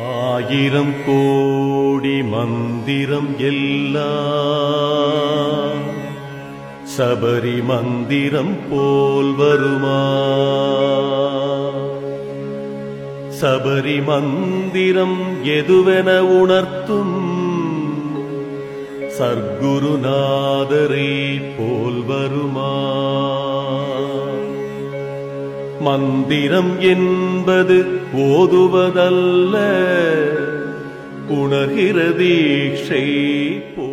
ஆயிரம் கோடி மந்திரம் எல்லாம். சபரி மந்திரம் போல் வருமா? சபரி மந்திரம் எதுவென உணர்த்தும்? சர்க்குருநாதரை போல் வருமா? மந்திரம் என்பது ஓதுவதல்ல உணர்கிற தீட்சை போ